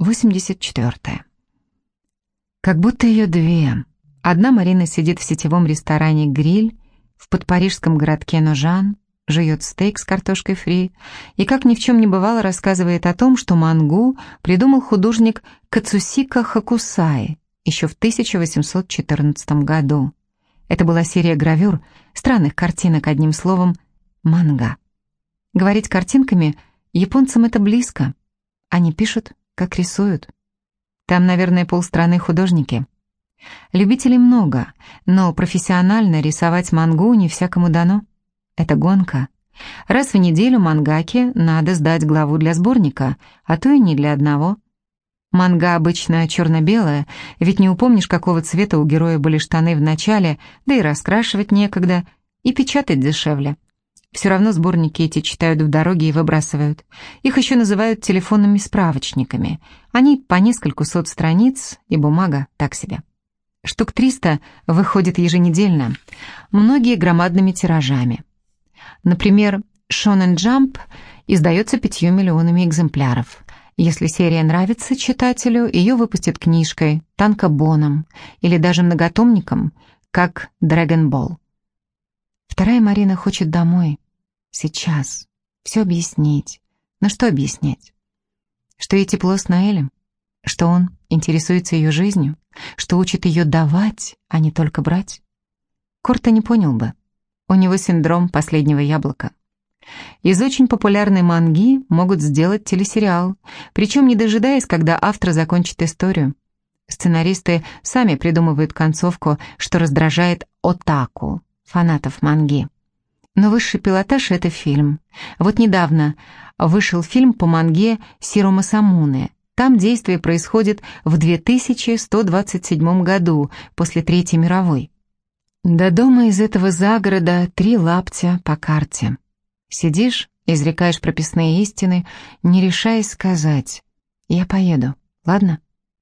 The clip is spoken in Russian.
84. Как будто ее две. Одна Марина сидит в сетевом ресторане «Гриль» в подпарижском городке Ножан, жует стейк с картошкой фри и, как ни в чем не бывало, рассказывает о том, что мангу придумал художник Кацусика Хакусаи еще в 1814 году. Это была серия гравюр, странных картинок, одним словом, манга. Говорить картинками японцам это близко. Они пишут, как рисуют. Там, наверное, полстраны художники. Любителей много, но профессионально рисовать мангу не всякому дано. Это гонка. Раз в неделю мангаке надо сдать главу для сборника, а то и не для одного. Манга обычно черно-белая, ведь не упомнишь, какого цвета у героя были штаны в начале, да и раскрашивать некогда, и печатать дешевле. Все равно сборники эти читают в дороге и выбрасывают. Их еще называют телефонными справочниками. Они по нескольку сот страниц, и бумага так себе. Штук 300 выходит еженедельно, многие громадными тиражами. Например, Shonen Jump издается пятью миллионами экземпляров. Если серия нравится читателю, ее выпустят книжкой, танкобоном или даже многотомником, как Ball. Вторая Марина хочет домой. Сейчас. Все объяснить. Но что объяснять? Что ей тепло с Наэлем? Что он интересуется ее жизнью? Что учит ее давать, а не только брать? Корта не понял бы. У него синдром последнего яблока. Из очень популярной манги могут сделать телесериал, причем не дожидаясь, когда автор закончит историю. Сценаристы сами придумывают концовку, что раздражает отаку, фанатов манги. Но высший пилотаж — это фильм. Вот недавно вышел фильм по манге Сирома Самуне. Там действие происходит в 2127 году, после Третьей мировой. До дома из этого загорода три лаптя по карте. Сидишь, изрекаешь прописные истины, не решаясь сказать «Я поеду, ладно?»